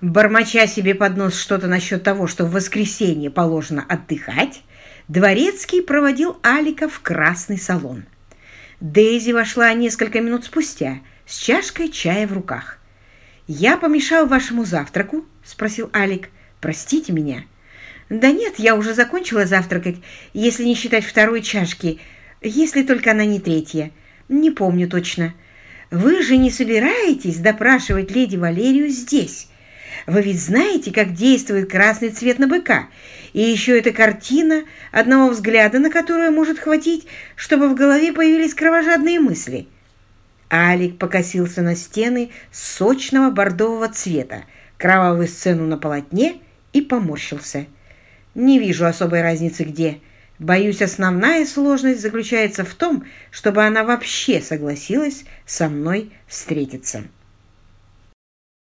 Бормоча себе под нос что-то насчет того, что в воскресенье положено отдыхать, Дворецкий проводил Алика в красный салон. Дейзи вошла несколько минут спустя с чашкой чая в руках. «Я помешал вашему завтраку?» – спросил Алик. «Простите меня». «Да нет, я уже закончила завтракать, если не считать второй чашки, если только она не третья. Не помню точно. Вы же не собираетесь допрашивать леди Валерию здесь?» Вы ведь знаете, как действует красный цвет на быка. И еще эта картина, одного взгляда на которую может хватить, чтобы в голове появились кровожадные мысли. Алик покосился на стены сочного бордового цвета, кровавую сцену на полотне и поморщился. Не вижу особой разницы где. Боюсь, основная сложность заключается в том, чтобы она вообще согласилась со мной встретиться.